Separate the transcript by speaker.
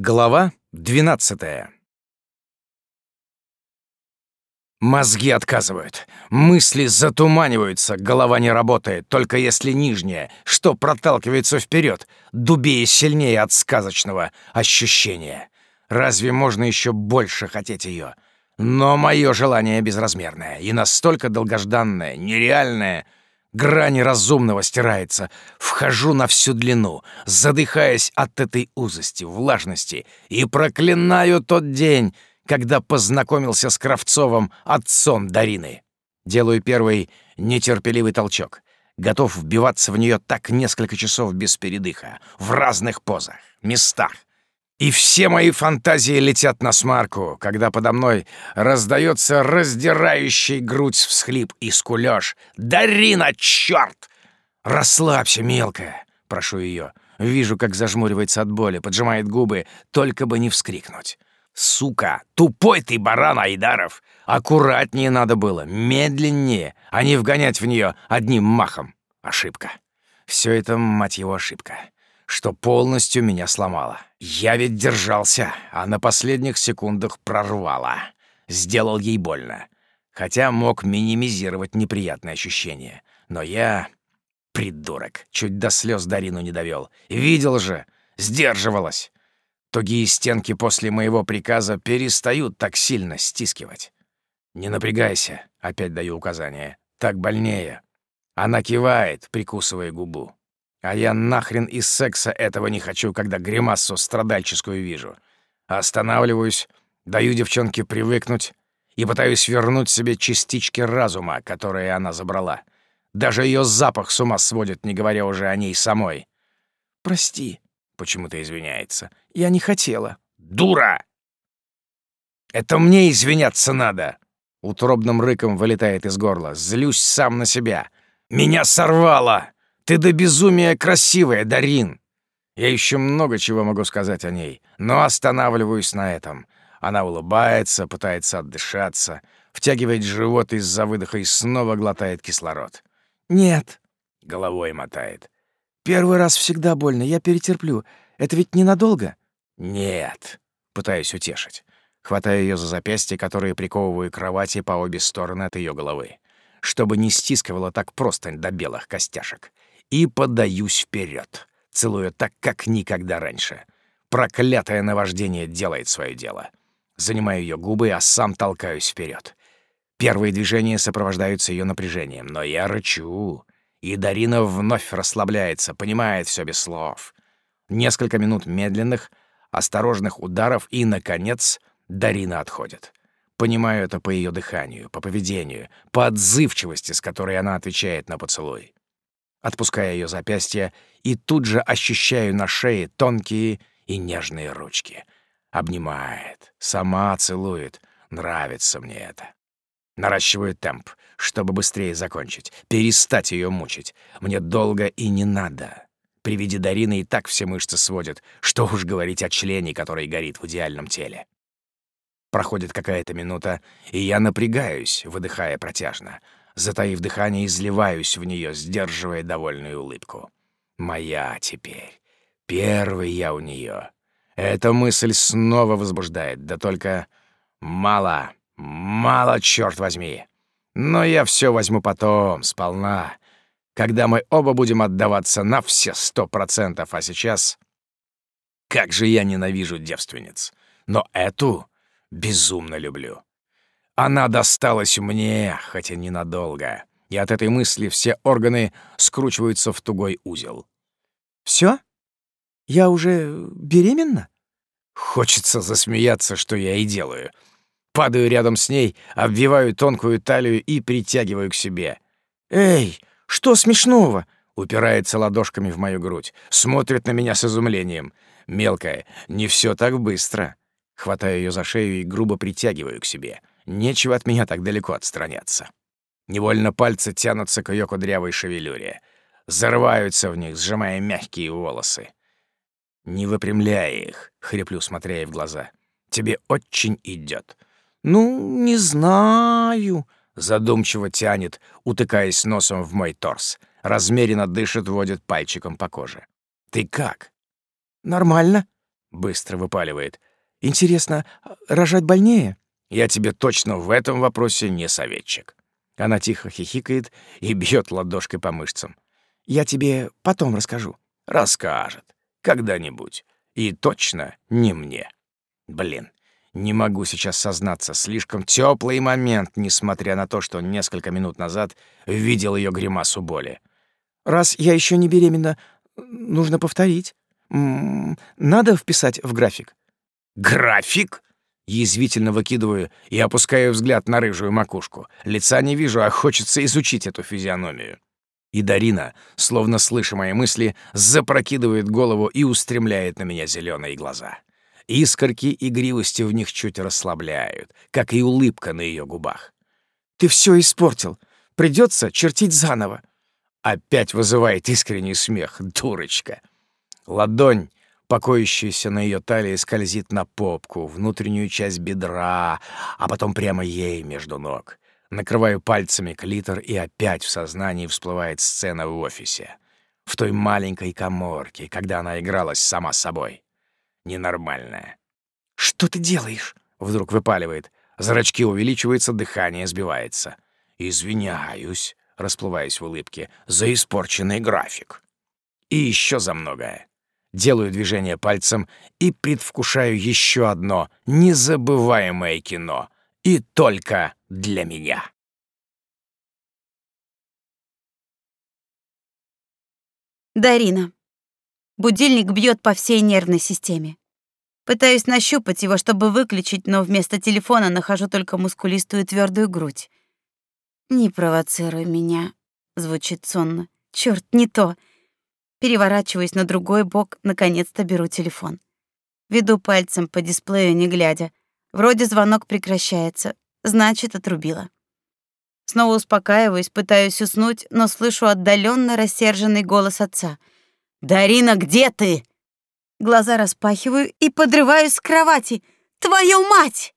Speaker 1: Глава 12 Мозги отказывают, мысли затуманиваются, голова не работает, только если нижняя, что проталкивается вперед, дубее сильнее от сказочного ощущения. Разве можно еще больше хотеть ее? Но мое желание безразмерное и настолько долгожданное, нереальное — Грани разумного стирается. Вхожу на всю длину, задыхаясь от этой узости, влажности, и проклинаю тот день, когда познакомился с Кравцовым, отцом Дарины. Делаю первый нетерпеливый толчок. Готов вбиваться в нее так несколько часов без передыха, в разных позах, местах, и все мои фантазии летят на смарку, когда подо мной раздается раздирающий грудь всхлип и скулёж. «Дарина, чёрт!» «Расслабься, мелкая!» — прошу её. Вижу, как зажмуривается от боли, поджимает губы, только бы не вскрикнуть. «Сука! Тупой ты, баран Айдаров! Аккуратнее надо было, медленнее, а не вгонять в неё одним махом. Ошибка. Все это, мать его, ошибка что полностью меня сломало. Я ведь держался, а на последних секундах прорвало. Сделал ей больно. Хотя мог минимизировать неприятные ощущения. Но я... Придурок. Чуть до слез Дарину не довел. Видел же. Сдерживалась. Тугие стенки после моего приказа перестают так сильно стискивать. «Не напрягайся», — опять даю указание. «Так больнее». Она кивает, прикусывая губу. А я нахрен из секса этого не хочу, когда гримасу страдальческую вижу. Останавливаюсь, даю девчонке привыкнуть и пытаюсь вернуть себе частички разума, которые она забрала. Даже ее запах с ума сводит, не говоря уже о ней самой. «Прости», — почему-то извиняется. «Я не хотела». «Дура!» «Это мне извиняться надо!» Утробным рыком вылетает из горла. Злюсь сам на себя. «Меня сорвало!» Ты до безумия красивая, Дарин. Я еще много чего могу сказать о ней, но останавливаюсь на этом. Она улыбается, пытается отдышаться, втягивает живот из-за выдоха и снова глотает кислород. «Нет», — головой мотает. «Первый раз всегда больно, я перетерплю. Это ведь ненадолго?» «Нет», — пытаюсь утешить. Хватаю ее за запястья, которые приковываю к кровати по обе стороны от ее головы, чтобы не стискивала так просто до белых костяшек и подаюсь вперед, целуя так, как никогда раньше. Проклятое наваждение делает свое дело. Занимаю ее губы, а сам толкаюсь вперед. Первые движения сопровождаются ее напряжением, но я рычу, и Дарина вновь расслабляется, понимает все без слов. Несколько минут медленных, осторожных ударов, и, наконец, Дарина отходит. Понимаю это по ее дыханию, по поведению, по отзывчивости, с которой она отвечает на поцелуй отпуская ее запястье, и тут же ощущаю на шее тонкие и нежные ручки. Обнимает, сама целует. Нравится мне это. Наращиваю темп, чтобы быстрее закончить, перестать ее мучить. Мне долго и не надо. При виде Дарины и так все мышцы сводят, что уж говорить о члене, который горит в идеальном теле. Проходит какая-то минута, и я напрягаюсь, выдыхая протяжно. Затаив дыхание, изливаюсь в нее, сдерживая довольную улыбку. Моя теперь. Первый я у нее. Эта мысль снова возбуждает, да только мало, мало, черт возьми. Но я все возьму потом, сполна, когда мы оба будем отдаваться на все сто процентов, а сейчас... Как же я ненавижу девственниц. Но эту безумно люблю. Она досталась мне, хотя ненадолго, и от этой мысли все органы скручиваются в тугой узел. Все? Я уже беременна?» Хочется засмеяться, что я и делаю. Падаю рядом с ней, обвиваю тонкую талию и притягиваю к себе. «Эй, что смешного?» Упирается ладошками в мою грудь, смотрит на меня с изумлением. «Мелкая, не все так быстро». Хватаю ее за шею и грубо притягиваю к себе. Нечего от меня так далеко отстраняться. Невольно пальцы тянутся к ее кудрявой шевелюре. Зарываются в них, сжимая мягкие волосы. «Не выпрямляй их», — хриплю, смотря ей в глаза. «Тебе очень идет. «Ну, не знаю», — задумчиво тянет, утыкаясь носом в мой торс. Размеренно дышит, водит пальчиком по коже. «Ты как?» «Нормально», Быстро выпаливает.
Speaker 2: Интересно, рожать больнее?
Speaker 1: Я тебе точно в этом вопросе не советчик. Она тихо хихикает и бьет ладошкой по мышцам.
Speaker 2: Я тебе потом расскажу.
Speaker 1: Расскажет. Когда-нибудь. И точно не мне. Блин, не могу сейчас сознаться, слишком теплый момент, несмотря на то, что несколько минут назад видел ее гримасу боли.
Speaker 2: Раз я еще не беременна, нужно повторить. М -м, надо вписать в график.
Speaker 1: График? Язвительно выкидываю и опускаю взгляд на рыжую макушку. Лица не вижу, а хочется изучить эту физиономию. И Дарина, словно слыша мои мысли, запрокидывает голову и устремляет на меня зеленые глаза. Искорки игривости в них чуть расслабляют, как и улыбка на ее губах.
Speaker 2: «Ты все испортил. Придется чертить заново».
Speaker 1: Опять вызывает искренний смех, дурочка. Ладонь, покоящаяся на ее талии, скользит на попку, внутреннюю часть бедра, а потом прямо ей между ног. Накрываю пальцами клитор, и опять в сознании всплывает сцена в офисе. В той маленькой коморке, когда она игралась сама собой ненормальная.
Speaker 2: «Что ты делаешь?»
Speaker 1: — вдруг выпаливает. Зрачки увеличиваются, дыхание сбивается. «Извиняюсь», — расплываясь в улыбке, — «за испорченный график». И еще за многое. Делаю движение пальцем и предвкушаю еще одно незабываемое кино. И только для меня.
Speaker 3: Дарина. Будильник бьет по всей нервной системе. Пытаюсь нащупать его, чтобы выключить, но вместо телефона нахожу только мускулистую твердую грудь. «Не провоцируй меня», — звучит сонно. Черт, не то. Переворачиваюсь на другой бок, наконец-то беру телефон. Веду пальцем по дисплею, не глядя. Вроде звонок прекращается, значит, отрубила. Снова успокаиваюсь, пытаюсь уснуть, но слышу отдаленно рассерженный голос отца — «Дарина, где ты?» Глаза распахиваю и подрываюсь с кровати. «Твою мать!»